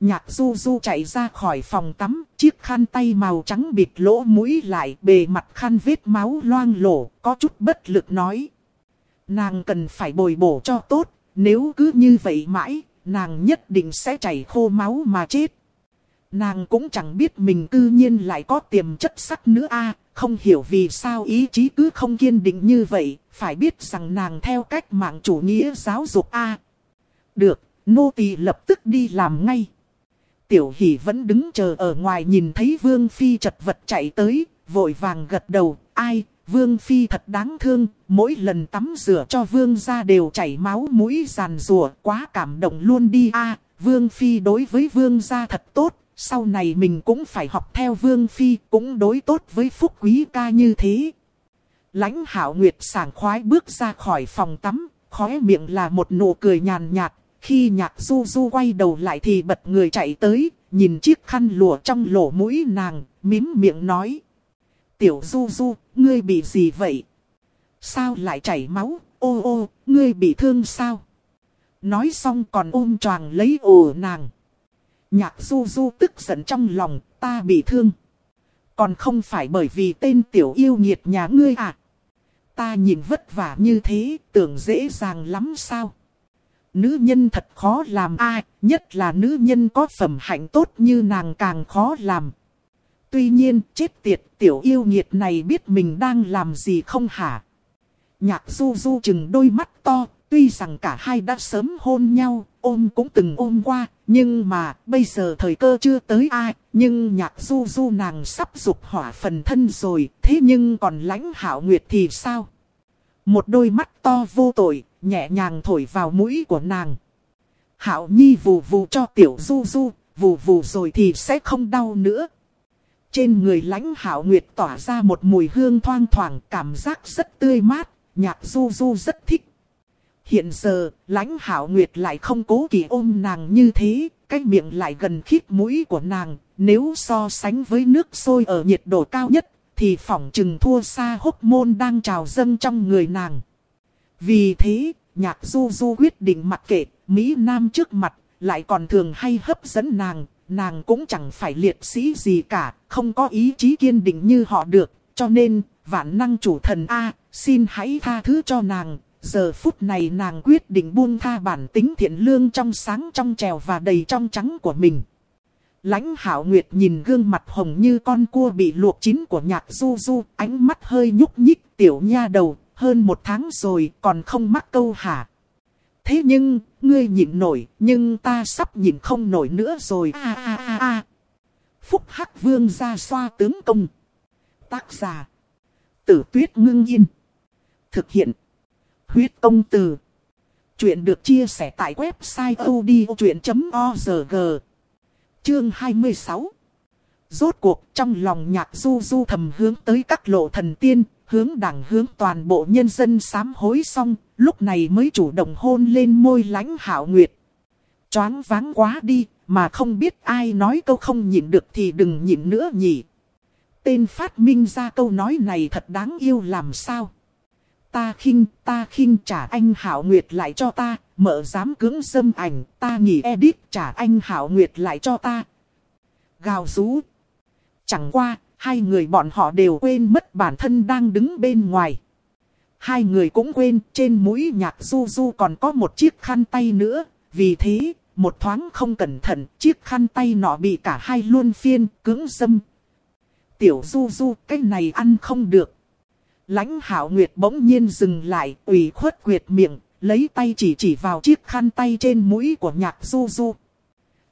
Nhạc du du chạy ra khỏi phòng tắm, chiếc khăn tay màu trắng bịt lỗ mũi lại bề mặt khăn vết máu loang lổ, có chút bất lực nói. Nàng cần phải bồi bổ cho tốt, nếu cứ như vậy mãi, nàng nhất định sẽ chảy khô máu mà chết. Nàng cũng chẳng biết mình cư nhiên lại có tiềm chất sắc nữa a không hiểu vì sao ý chí cứ không kiên định như vậy, phải biết rằng nàng theo cách mạng chủ nghĩa giáo dục a Được, nô tỳ lập tức đi làm ngay. Tiểu hỷ vẫn đứng chờ ở ngoài nhìn thấy Vương Phi chật vật chạy tới, vội vàng gật đầu, ai, Vương Phi thật đáng thương, mỗi lần tắm rửa cho Vương ra đều chảy máu mũi giàn rùa, quá cảm động luôn đi a Vương Phi đối với Vương ra thật tốt, sau này mình cũng phải học theo Vương Phi, cũng đối tốt với Phúc Quý ca như thế. Lãnh Hảo Nguyệt sảng khoái bước ra khỏi phòng tắm, khóe miệng là một nụ cười nhàn nhạt, khi nhạc du du quay đầu lại thì bật người chạy tới, nhìn chiếc khăn lụa trong lỗ mũi nàng, mím miệng nói. Tiểu du du, ngươi bị gì vậy? Sao lại chảy máu? Ô ô, ngươi bị thương sao? Nói xong còn ôm choàng lấy ồ nàng. Nhạc du du tức giận trong lòng, ta bị thương. Còn không phải bởi vì tên tiểu yêu nghiệt nhà ngươi à? Ta nhìn vất vả như thế, tưởng dễ dàng lắm sao? Nữ nhân thật khó làm ai, nhất là nữ nhân có phẩm hạnh tốt như nàng càng khó làm. Tuy nhiên, chết tiệt, tiểu yêu nghiệt này biết mình đang làm gì không hả? Nhạc du du chừng đôi mắt to, tuy rằng cả hai đã sớm hôn nhau, ôm cũng từng ôm qua, nhưng mà bây giờ thời cơ chưa tới ai, nhưng nhạc du du nàng sắp dục hỏa phần thân rồi, thế nhưng còn lãnh hảo nguyệt thì sao? Một đôi mắt to vô tội, nhẹ nhàng thổi vào mũi của nàng. Hảo nhi vù vù cho tiểu du du, vù vù rồi thì sẽ không đau nữa. Trên người lãnh hảo nguyệt tỏa ra một mùi hương thoang thoảng cảm giác rất tươi mát, nhạc du du rất thích. Hiện giờ, lãnh hảo nguyệt lại không cố kỳ ôm nàng như thế, cái miệng lại gần khít mũi của nàng. Nếu so sánh với nước sôi ở nhiệt độ cao nhất, thì phỏng chừng thua xa hốc môn đang trào dâng trong người nàng. Vì thế, nhạc du du quyết định mặc kệ, Mỹ Nam trước mặt, lại còn thường hay hấp dẫn nàng, nàng cũng chẳng phải liệt sĩ gì cả, không có ý chí kiên định như họ được, cho nên, vạn năng chủ thần A, xin hãy tha thứ cho nàng. Giờ phút này nàng quyết định buông tha bản tính thiện lương trong sáng trong trèo và đầy trong trắng của mình. Lãnh hảo nguyệt nhìn gương mặt hồng như con cua bị luộc chín của nhạc du du, ánh mắt hơi nhúc nhích tiểu nha đầu, hơn một tháng rồi còn không mắc câu hả. Thế nhưng, ngươi nhịn nổi, nhưng ta sắp nhịn không nổi nữa rồi. A a a a. Phúc Hắc Vương ra xoa tướng công. Tác giả. Tử tuyết ngưng yên. Thực hiện. Huyết công từ. Chuyện được chia sẻ tại website odchuyện.org. Chương 26. Rốt cuộc trong lòng nhạc du du thầm hướng tới các lộ thần tiên, hướng đảng hướng toàn bộ nhân dân sám hối xong, lúc này mới chủ động hôn lên môi lãnh hảo nguyệt. Choáng váng quá đi, mà không biết ai nói câu không nhịn được thì đừng nhịn nữa nhỉ. Tên phát minh ra câu nói này thật đáng yêu làm sao. ta khinh, ta khinh trả anh Hảo Nguyệt lại cho ta, mở dám cứng dâm ảnh, ta nghỉ edit trả anh Hảo Nguyệt lại cho ta. Gào rú. Chẳng qua, hai người bọn họ đều quên mất bản thân đang đứng bên ngoài. Hai người cũng quên trên mũi nhạc du du còn có một chiếc khăn tay nữa, vì thế, một thoáng không cẩn thận, chiếc khăn tay nọ bị cả hai luôn phiên, cứng dâm. Tiểu du du, cái này ăn không được. Lãnh hảo nguyệt bỗng nhiên dừng lại, ủy khuất quyệt miệng, lấy tay chỉ chỉ vào chiếc khăn tay trên mũi của nhạc du du.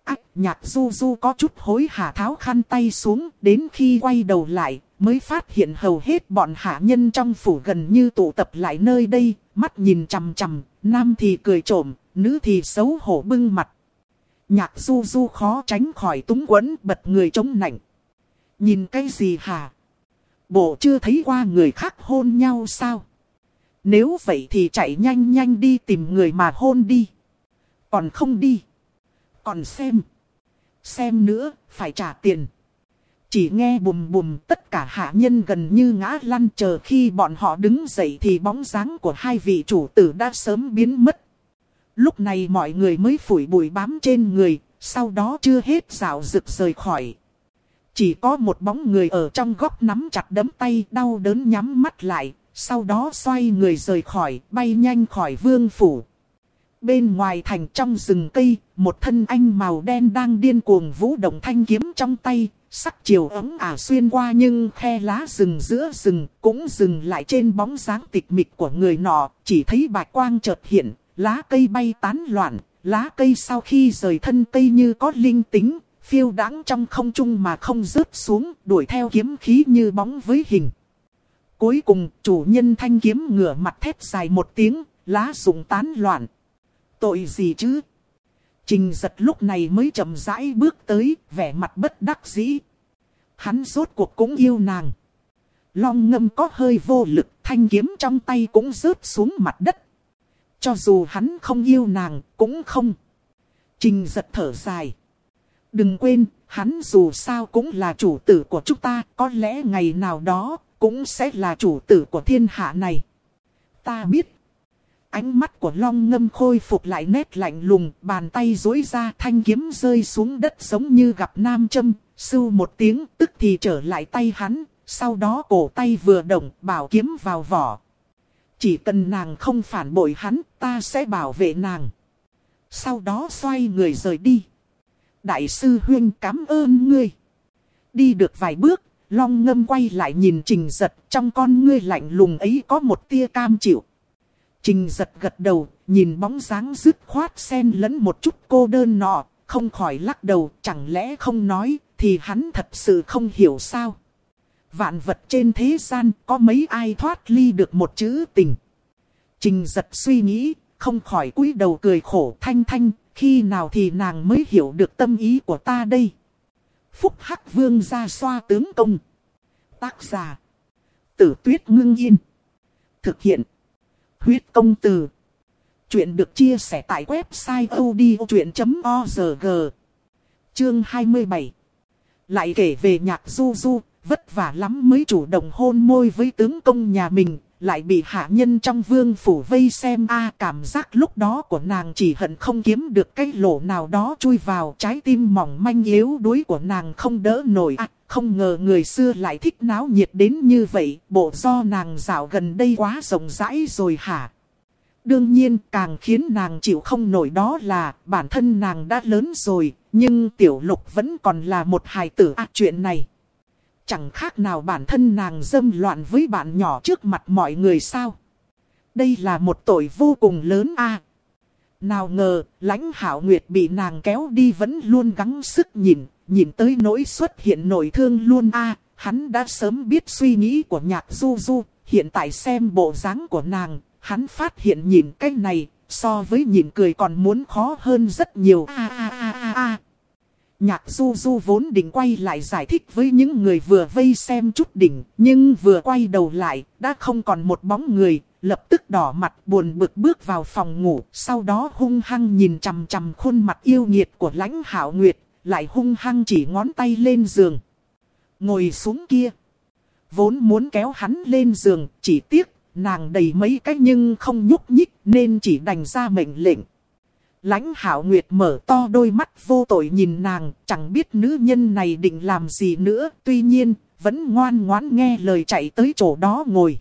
Ách, nhạc du du có chút hối hả tháo khăn tay xuống, đến khi quay đầu lại, mới phát hiện hầu hết bọn hạ nhân trong phủ gần như tụ tập lại nơi đây, mắt nhìn chằm chằm, nam thì cười trộm, nữ thì xấu hổ bưng mặt. Nhạc du du khó tránh khỏi túng quẫn bật người chống nạnh. Nhìn cái gì hả? Bộ chưa thấy qua người khác hôn nhau sao? Nếu vậy thì chạy nhanh nhanh đi tìm người mà hôn đi. Còn không đi. Còn xem. Xem nữa, phải trả tiền. Chỉ nghe bùm bùm tất cả hạ nhân gần như ngã lăn chờ khi bọn họ đứng dậy thì bóng dáng của hai vị chủ tử đã sớm biến mất. Lúc này mọi người mới phủi bụi bám trên người, sau đó chưa hết rào rực rời khỏi. Chỉ có một bóng người ở trong góc nắm chặt đấm tay đau đớn nhắm mắt lại, sau đó xoay người rời khỏi, bay nhanh khỏi vương phủ. Bên ngoài thành trong rừng cây, một thân anh màu đen đang điên cuồng vũ động thanh kiếm trong tay, sắc chiều ấm ả xuyên qua nhưng khe lá rừng giữa rừng cũng dừng lại trên bóng dáng tịch mịch của người nọ, chỉ thấy bạch quang chợt hiện, lá cây bay tán loạn, lá cây sau khi rời thân cây như có linh tính, phiêu đáng trong không trung mà không rớt xuống, đuổi theo kiếm khí như bóng với hình. Cuối cùng, chủ nhân thanh kiếm ngửa mặt thét dài một tiếng, lá rụng tán loạn. Tội gì chứ? Trình giật lúc này mới chậm rãi bước tới, vẻ mặt bất đắc dĩ. Hắn rốt cuộc cũng yêu nàng. Long ngâm có hơi vô lực, thanh kiếm trong tay cũng rớt xuống mặt đất. Cho dù hắn không yêu nàng, cũng không. Trình giật thở dài. Đừng quên, hắn dù sao cũng là chủ tử của chúng ta, có lẽ ngày nào đó, cũng sẽ là chủ tử của thiên hạ này. Ta biết. Ánh mắt của long ngâm khôi phục lại nét lạnh lùng, bàn tay dối ra thanh kiếm rơi xuống đất giống như gặp nam châm, sưu một tiếng tức thì trở lại tay hắn, sau đó cổ tay vừa động bảo kiếm vào vỏ. Chỉ cần nàng không phản bội hắn, ta sẽ bảo vệ nàng. Sau đó xoay người rời đi. Đại sư Huyên cảm ơn ngươi. Đi được vài bước, long ngâm quay lại nhìn trình giật trong con ngươi lạnh lùng ấy có một tia cam chịu. Trình giật gật đầu, nhìn bóng dáng dứt khoát xen lẫn một chút cô đơn nọ, không khỏi lắc đầu, chẳng lẽ không nói, thì hắn thật sự không hiểu sao. Vạn vật trên thế gian có mấy ai thoát ly được một chữ tình. Trình giật suy nghĩ, không khỏi cúi đầu cười khổ thanh thanh, khi nào thì nàng mới hiểu được tâm ý của ta đây. Phúc Hắc Vương ra xoa tướng công. Tác giả. Tử tuyết ngưng yên. Thực hiện. Huyết công từ. Chuyện được chia sẻ tại website odchuyện.org. Chương 27. Lại kể về nhạc du du, vất vả lắm mới chủ động hôn môi với tướng công nhà mình, lại bị hạ nhân trong vương phủ vây xem a cảm giác lúc đó của nàng chỉ hận không kiếm được cái lỗ nào đó chui vào trái tim mỏng manh yếu đuối của nàng không đỡ nổi à, không ngờ người xưa lại thích náo nhiệt đến như vậy, bộ do nàng dạo gần đây quá rộng rãi rồi hả? Đương nhiên càng khiến nàng chịu không nổi đó là bản thân nàng đã lớn rồi, nhưng tiểu lục vẫn còn là một hài tử à chuyện này. Chẳng khác nào bản thân nàng dâm loạn với bạn nhỏ trước mặt mọi người sao. Đây là một tội vô cùng lớn a. Nào ngờ, lãnh hảo nguyệt bị nàng kéo đi vẫn luôn gắng sức nhìn, nhìn tới nỗi xuất hiện nổi thương luôn a. hắn đã sớm biết suy nghĩ của nhạc du du, hiện tại xem bộ dáng của nàng, hắn phát hiện nhìn cái này, so với nhìn cười còn muốn khó hơn rất nhiều a a a a a. Nhạc du du vốn định quay lại giải thích với những người vừa vây xem chút đỉnh, nhưng vừa quay đầu lại, đã không còn một bóng người, lập tức đỏ mặt buồn bực bước vào phòng ngủ, sau đó hung hăng nhìn chằm chằm khuôn mặt yêu nghiệt của lãnh hảo nguyệt, lại hung hăng chỉ ngón tay lên giường. Ngồi xuống kia. Vốn muốn kéo hắn lên giường, chỉ tiếc, nàng đầy mấy cách nhưng không nhúc nhích nên chỉ đành ra mệnh lệnh. Lãnh hảo nguyệt mở to đôi mắt vô tội nhìn nàng, chẳng biết nữ nhân này định làm gì nữa, tuy nhiên, vẫn ngoan ngoãn nghe lời chạy tới chỗ đó ngồi.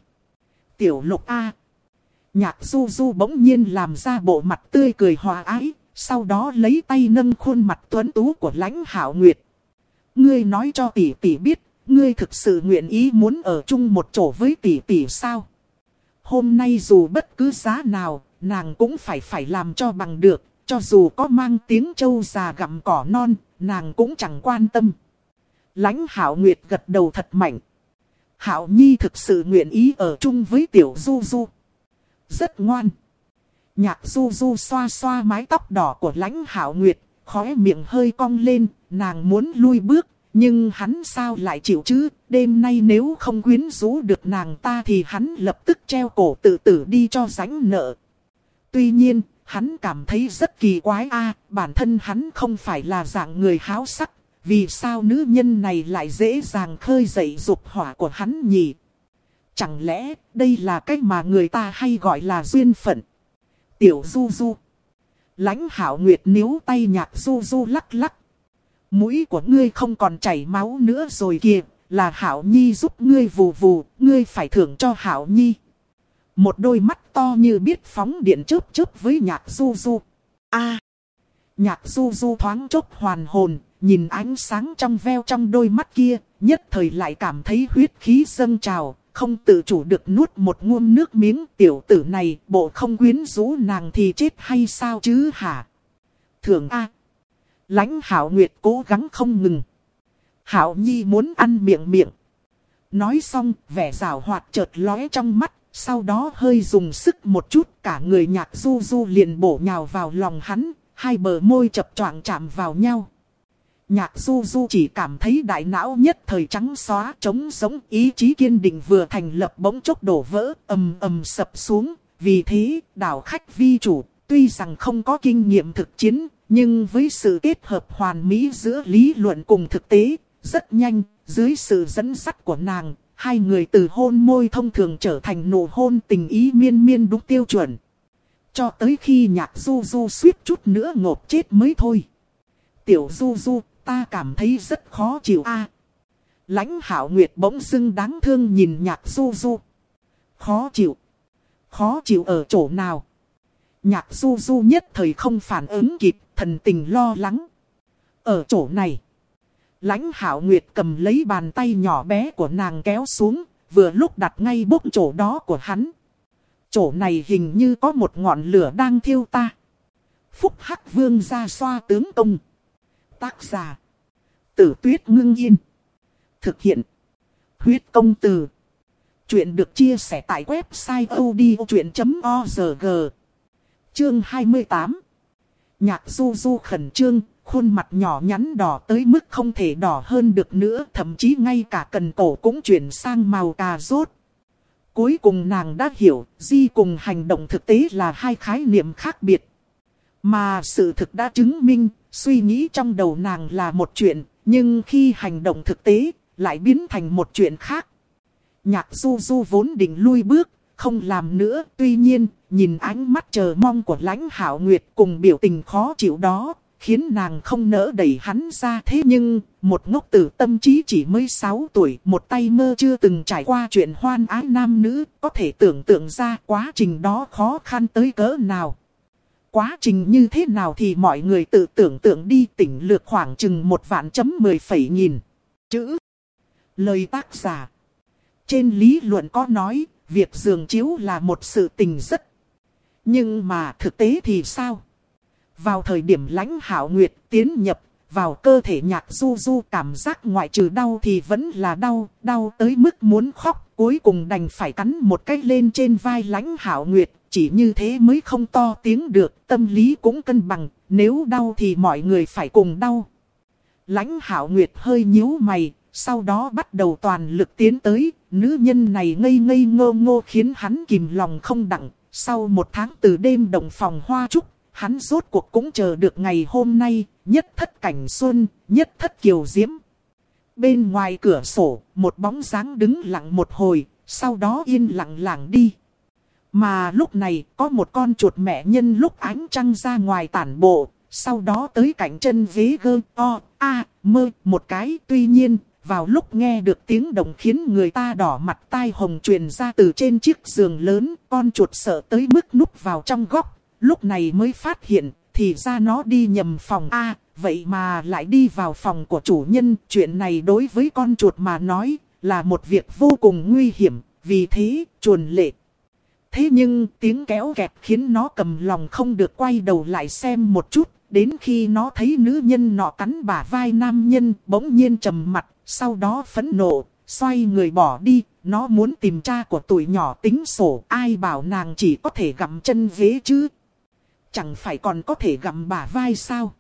Tiểu lục A. Nhạc du du bỗng nhiên làm ra bộ mặt tươi cười hòa ái, sau đó lấy tay nâng khuôn mặt tuấn tú của lãnh hảo nguyệt. Ngươi nói cho tỷ tỷ biết, ngươi thực sự nguyện ý muốn ở chung một chỗ với tỷ tỷ sao? Hôm nay dù bất cứ giá nào, nàng cũng phải phải làm cho bằng được, cho dù có mang tiếng châu già gặm cỏ non, nàng cũng chẳng quan tâm. Lãnh hảo nguyệt gật đầu thật mạnh. Hảo nhi thực sự nguyện ý ở chung với tiểu du du. Rất ngoan. Nhạc du du xoa xoa mái tóc đỏ của lãnh hảo nguyệt, khóe miệng hơi cong lên, nàng muốn lui bước, nhưng hắn sao lại chịu chứ, đêm nay nếu không quyến rũ được nàng ta thì hắn lập tức treo cổ tự tử đi cho ránh nợ. Tuy nhiên, hắn cảm thấy rất kỳ quái a bản thân hắn không phải là dạng người háo sắc, vì sao nữ nhân này lại dễ dàng khơi dậy dục hỏa của hắn nhỉ? Chẳng lẽ đây là cách mà người ta hay gọi là duyên phận? Tiểu Du Du. Lãnh hảo nguyệt níu tay nhạc Du Du lắc lắc. Mũi của ngươi không còn chảy máu nữa rồi kìa, là hảo nhi giúp ngươi vù vù, ngươi phải thưởng cho hảo nhi. Một đôi mắt to như biết phóng điện chớp chớp với nhạc Du Du. a Nhạc Du Du thoáng chốc hoàn hồn, nhìn ánh sáng trong veo trong đôi mắt kia, nhất thời lại cảm thấy huyết khí dâng trào, không tự chủ được nuốt một ngụm nước miếng tiểu tử này, bộ không quyến rũ nàng thì chết hay sao chứ hả? Thường A. lãnh hảo nguyệt cố gắng không ngừng. Hảo nhi muốn ăn miệng miệng. Nói xong, vẻ rào hoạt chợt lóe trong mắt, sau đó hơi dùng sức một chút, cả người nhạc du du liền bổ nhào vào lòng hắn, hai bờ môi chập choạng chạm vào nhau. Nhạc du du chỉ cảm thấy đại não nhất thời trắng xóa trống sống ý chí kiên định vừa thành lập bỗng chốc đổ vỡ ầm ầm sập xuống. Vì thế đảo khách vi chủ tuy rằng không có kinh nghiệm thực chiến nhưng với sự kết hợp hoàn mỹ giữa lý luận cùng thực tế rất nhanh dưới sự dẫn dắt của nàng hai người từ hôn môi thông thường trở thành nụ hôn tình ý miên miên đúng tiêu chuẩn. Cho tới khi nhạc du du suýt chút nữa ngộp chết mới thôi. Tiểu du du ta cảm thấy rất khó chịu a. Lãnh hảo nguyệt bỗng dưng đáng thương nhìn nhạc du du. Khó chịu. Khó chịu ở chỗ nào? Nhạc du du nhất thời không phản ứng kịp, thần tình lo lắng. Ở chỗ này. Lãnh hảo nguyệt cầm lấy bàn tay nhỏ bé của nàng kéo xuống, vừa lúc đặt ngay bốc chỗ đó của hắn. Chỗ này hình như có một ngọn lửa đang thiêu ta. Phúc Hắc Vương ra xoa tướng công. Tác giả. Tử tuyết ngưng yên. Thực hiện. Huyết công từ. Chuyện được chia sẻ tại website odchuyện.org. Chương 28. Nhạc du du khẩn trương, khuôn mặt nhỏ nhắn đỏ tới mức không thể đỏ hơn được nữa, thậm chí ngay cả cần cổ cũng chuyển sang màu cà rốt. Cuối cùng nàng đã hiểu, di cùng hành động thực tế là hai khái niệm khác biệt. Mà sự thực đã chứng minh, suy nghĩ trong đầu nàng là một chuyện, nhưng khi hành động thực tế, lại biến thành một chuyện khác. Nhạc du du vốn định lui bước, không làm nữa. Tuy nhiên, nhìn ánh mắt chờ mong của lãnh hảo nguyệt cùng biểu tình khó chịu đó, khiến nàng không nỡ đẩy hắn ra. Thế nhưng, một ngốc tử tâm trí chỉ mới 6 tuổi, một tay mơ chưa từng trải qua chuyện hoan ái nam nữ, có thể tưởng tượng ra quá trình đó khó khăn tới cỡ nào. Quá trình như thế nào thì mọi người tự tưởng tượng đi tỉnh lược khoảng chừng một vạn chấm mười phẩy nghìn. Chữ. Lời tác giả. Trên lý luận có nói, việc giường chiếu là một sự tình rất. Nhưng mà thực tế thì sao? Vào thời điểm lãnh hảo nguyệt tiến nhập, vào cơ thể nhạc du du cảm giác ngoại trừ đau thì vẫn là đau, đau tới mức muốn khóc, cuối cùng đành phải cắn một cái lên trên vai lãnh hảo nguyệt, chỉ như thế mới không to tiếng được, tâm lý cũng cân bằng, nếu đau thì mọi người phải cùng đau. Lãnh hảo nguyệt hơi nhíu mày, sau đó bắt đầu toàn lực tiến tới, nữ nhân này ngây ngây ngô ngô khiến hắn kìm lòng không đặng. Sau một tháng từ đêm đồng phòng hoa trúc, hắn rốt cuộc cũng chờ được ngày hôm nay, nhất thất cảnh xuân, nhất thất kiều diễm. Bên ngoài cửa sổ, một bóng dáng đứng lặng một hồi, sau đó yên lặng lặng đi. Mà lúc này có một con chuột mẹ nhân lúc ánh trăng ra ngoài tản bộ, sau đó tới cạnh chân vế gơ o, a, mơ một cái. Tuy nhiên, vào lúc nghe được tiếng động khiến người ta đỏ mặt tai hồng truyền ra từ trên chiếc giường lớn, con chuột sợ tới mức núp vào trong góc. Lúc này mới phát hiện, thì ra nó đi nhầm phòng A, vậy mà lại đi vào phòng của chủ nhân. Chuyện này đối với con chuột mà nói, là một việc vô cùng nguy hiểm, vì thế, chuồn lệ. Thế nhưng tiếng kéo kẹt khiến nó cầm lòng không được quay đầu lại xem một chút. Đến khi nó thấy nữ nhân nọ cắn bả vai nam nhân bỗng nhiên trầm mặt, sau đó phẫn nộ, xoay người bỏ đi. Nó muốn tìm cha của tuổi nhỏ tính sổ, ai bảo nàng chỉ có thể gặm chân ghế chứ. Chẳng phải còn có thể gặm bả vai sao.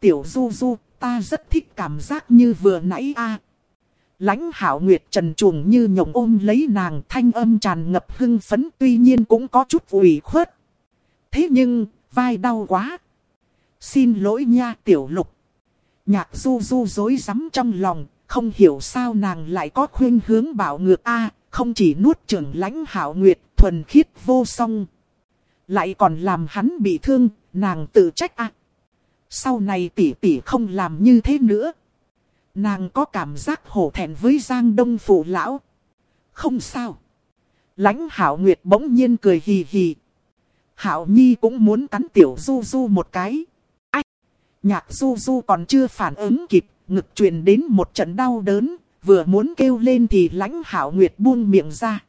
Tiểu du du, ta rất thích cảm giác như vừa nãy a lãnh hảo nguyệt trần chuồng như nhộng ôm lấy nàng thanh âm tràn ngập hưng phấn tuy nhiên cũng có chút ủy khuất. Thế nhưng, vai đau quá. Xin lỗi nha tiểu lục. Nhạc du du dối rắm trong lòng, không hiểu sao nàng lại có khuyên hướng bảo ngược A, không chỉ nuốt trưởng lãnh hảo nguyệt, thuần khiết vô song. Lại còn làm hắn bị thương, nàng tự trách A. Sau này tỷ tỷ không làm như thế nữa. Nàng có cảm giác hổ thẹn với Giang Đông Phụ Lão. Không sao. Lãnh Hảo Nguyệt bỗng nhiên cười hì hì. Hảo Nhi cũng muốn cắn tiểu Du Du một cái. Ách! Nhạc Du Du còn chưa phản ứng kịp, ngực truyền đến một trận đau đớn, vừa muốn kêu lên thì lãnh Hảo Nguyệt buông miệng ra.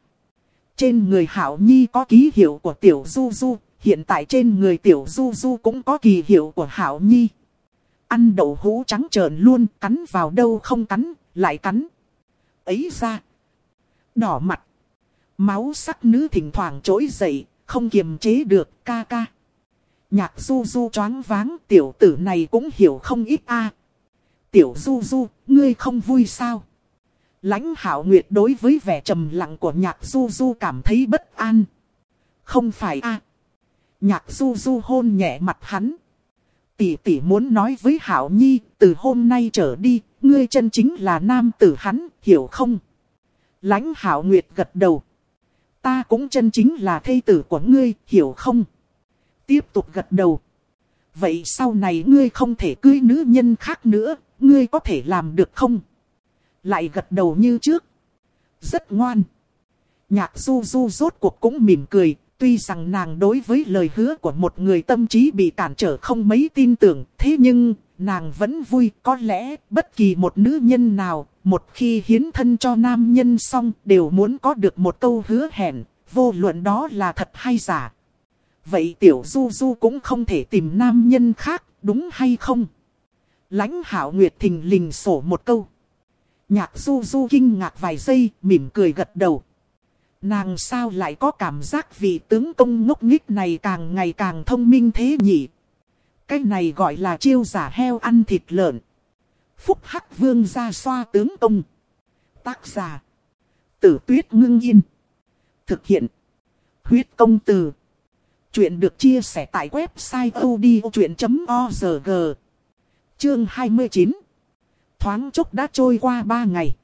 Trên người Hảo Nhi có ký hiệu của tiểu Du Du, hiện tại trên người tiểu Du Du cũng có kỳ hiệu của Hảo Nhi. Ăn đậu hũ trắng trợn luôn, cắn vào đâu không cắn, lại cắn. Ấy ra. Đỏ mặt. Máu sắc nữ thỉnh thoảng trỗi dậy, không kiềm chế được, ca ca. Nhạc du du choáng váng, tiểu tử này cũng hiểu không ít a. Tiểu du du, ngươi không vui sao? Lãnh hảo nguyệt đối với vẻ trầm lặng của nhạc du du cảm thấy bất an. Không phải a. Nhạc du du hôn nhẹ mặt hắn tỷ tỷ muốn nói với Hảo Nhi, từ hôm nay trở đi, ngươi chân chính là nam tử hắn, hiểu không? Lãnh Hảo Nguyệt gật đầu. Ta cũng chân chính là thê tử của ngươi, hiểu không? Tiếp tục gật đầu. Vậy sau này ngươi không thể cưới nữ nhân khác nữa, ngươi có thể làm được không? Lại gật đầu như trước. Rất ngoan. Nhạc du du rốt cuộc cũng mỉm cười, Tuy rằng nàng đối với lời hứa của một người tâm trí bị cản trở không mấy tin tưởng, thế nhưng nàng vẫn vui. Có lẽ bất kỳ một nữ nhân nào, một khi hiến thân cho nam nhân xong đều muốn có được một câu hứa hẹn, vô luận đó là thật hay giả. Vậy tiểu du du cũng không thể tìm nam nhân khác, đúng hay không? Lãnh hảo nguyệt thình lình sổ một câu. Nhạc du du kinh ngạc vài giây, mỉm cười gật đầu. Nàng sao lại có cảm giác vị tướng công ngốc nghích này càng ngày càng thông minh thế nhỉ? Cái này gọi là chiêu giả heo ăn thịt lợn. Phúc Hắc Vương ra xoa tướng công. Tác giả. Tử tuyết ngưng yên. Thực hiện. Huyết công từ. Chuyện được chia sẻ tại website odchuyện.org. Chương 29. Thoáng chốc đã trôi qua ba ngày.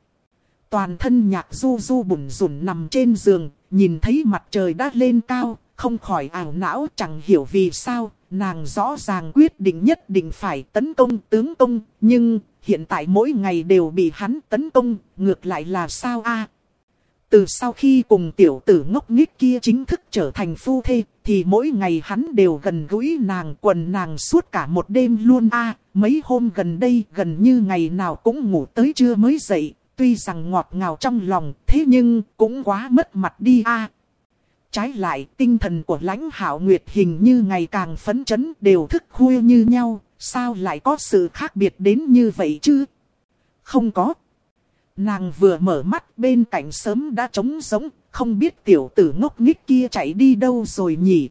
Toàn thân nhạc du du bùn rùn nằm trên giường, nhìn thấy mặt trời đã lên cao, không khỏi ảo não chẳng hiểu vì sao, nàng rõ ràng quyết định nhất định phải tấn công tướng công, nhưng hiện tại mỗi ngày đều bị hắn tấn công, ngược lại là sao a? Từ sau khi cùng tiểu tử ngốc nghích kia chính thức trở thành phu thê, thì mỗi ngày hắn đều gần gũi nàng quần nàng suốt cả một đêm luôn a. mấy hôm gần đây gần như ngày nào cũng ngủ tới trưa mới dậy, tuy rằng ngọt ngào trong lòng, thế nhưng cũng quá mất mặt đi a. Trái lại, tinh thần của lãnh hảo nguyệt hình như ngày càng phấn chấn đều thức khuya như nhau, sao lại có sự khác biệt đến như vậy chứ? Không có. Nàng vừa mở mắt bên cạnh sớm đã trống giống, không biết tiểu tử ngốc nghích kia chạy đi đâu rồi nhỉ?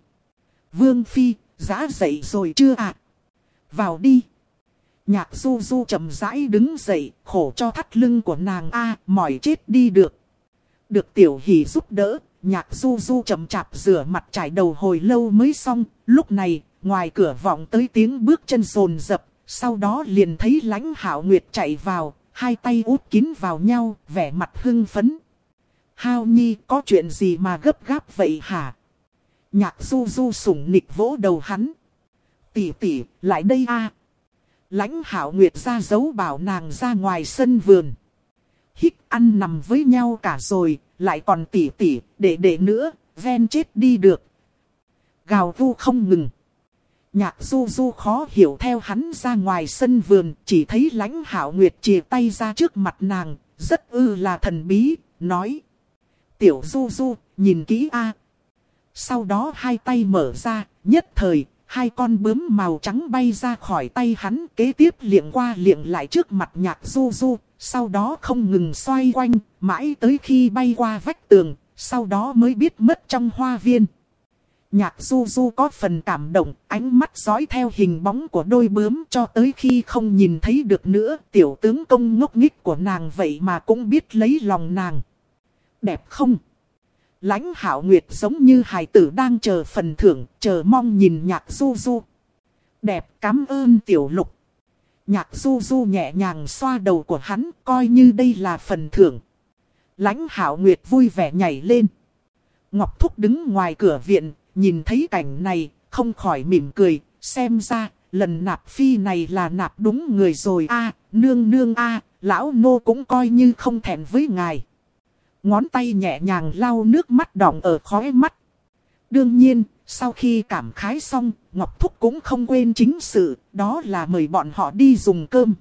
Vương Phi, giá dậy rồi chưa ạ? À? Vào đi. Nhạc du du chậm rãi đứng dậy, khổ cho thắt lưng của nàng a mỏi chết đi được. Được tiểu hỷ giúp đỡ, nhạc du du chậm chạp rửa mặt trải đầu hồi lâu mới xong. Lúc này, ngoài cửa vọng tới tiếng bước chân rồn rập, sau đó liền thấy lãnh hảo nguyệt chạy vào, hai tay út kín vào nhau, vẻ mặt hưng phấn. Hao Nhi có chuyện gì mà gấp gáp vậy hả? Nhạc du du sủng nịch vỗ đầu hắn. Tỷ tỷ, lại đây a Lãnh hảo nguyệt ra dấu bảo nàng ra ngoài sân vườn. Hít ăn nằm với nhau cả rồi, lại còn tỷ tỷ, để để nữa, ven chết đi được. Gào vu không ngừng. Nhạc du du khó hiểu theo hắn ra ngoài sân vườn, chỉ thấy lãnh hảo nguyệt chìa tay ra trước mặt nàng, rất ư là thần bí, nói. Tiểu du du, nhìn kỹ a Sau đó hai tay mở ra, nhất thời, hai con bướm màu trắng bay ra khỏi tay hắn, kế tiếp liệng qua liệng lại trước mặt nhạc du du, sau đó không ngừng xoay quanh, mãi tới khi bay qua vách tường, sau đó mới biết mất trong hoa viên. Nhạc du du có phần cảm động, ánh mắt dõi theo hình bóng của đôi bướm cho tới khi không nhìn thấy được nữa. Tiểu tướng công ngốc nghích của nàng vậy mà cũng biết lấy lòng nàng. Đẹp không? lãnh hảo nguyệt giống như hài tử đang chờ phần thưởng, chờ mong nhìn nhạc du du. Đẹp cảm ơn tiểu lục. Nhạc du du nhẹ nhàng xoa đầu của hắn, coi như đây là phần thưởng. lãnh hảo nguyệt vui vẻ nhảy lên. Ngọc Thúc đứng ngoài cửa viện, nhìn thấy cảnh này, không khỏi mỉm cười, xem ra, lần nạp phi này là nạp đúng người rồi a nương nương a lão nô cũng coi như không thẹn với ngài. Ngón tay nhẹ nhàng lau nước mắt đọng ở khóe mắt. Đương nhiên, sau khi cảm khái xong, Ngọc Thúc cũng không quên chính sự, đó là mời bọn họ đi dùng cơm.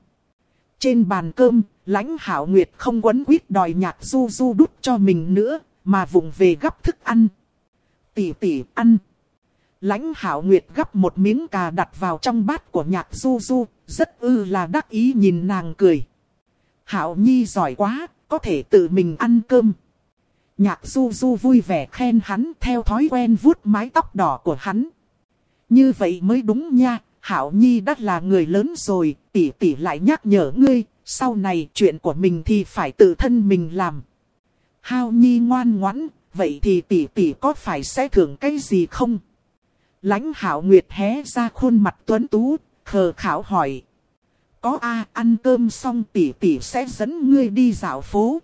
Trên bàn cơm, lãnh hảo nguyệt không quấn quýt đòi nhạc du du đút cho mình nữa, mà vùng về gấp thức ăn. Tỷ tỷ ăn. Lãnh hảo nguyệt gấp một miếng cà đặt vào trong bát của nhạc du du, rất ư là đắc ý nhìn nàng cười. Hảo nhi giỏi quá, có thể tự mình ăn cơm. Nhạc du du vui vẻ khen hắn theo thói quen vuốt mái tóc đỏ của hắn. Như vậy mới đúng nha, Hảo Nhi đã là người lớn rồi, tỷ tỷ lại nhắc nhở ngươi, sau này chuyện của mình thì phải tự thân mình làm. Hảo Nhi ngoan ngoãn, vậy thì tỷ tỷ có phải sẽ thưởng cái gì không? Lánh Hảo Nguyệt hé ra khuôn mặt tuấn tú, khờ khảo hỏi. Có a ăn cơm xong tỷ tỷ sẽ dẫn ngươi đi dạo phố.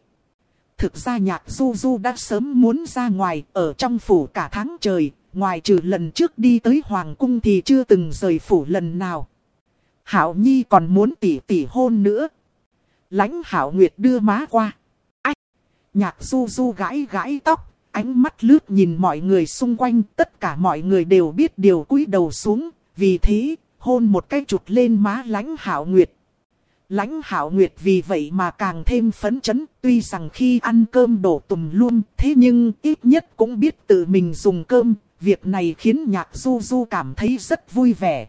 Thực ra nhạc du du đã sớm muốn ra ngoài ở trong phủ cả tháng trời. Ngoài trừ lần trước đi tới Hoàng cung thì chưa từng rời phủ lần nào. Hảo Nhi còn muốn tỷ tỷ hôn nữa. Lánh Hảo Nguyệt đưa má qua. Ách! Nhạc du du gãi gãi tóc. Ánh mắt lướt nhìn mọi người xung quanh. Tất cả mọi người đều biết điều cúi đầu xuống. Vì thế hôn một cái chụt lên má lãnh hảo nguyệt. Lãnh hảo nguyệt vì vậy mà càng thêm phấn chấn, tuy rằng khi ăn cơm đổ tùm luôn, thế nhưng ít nhất cũng biết tự mình dùng cơm, việc này khiến nhạc du du cảm thấy rất vui vẻ.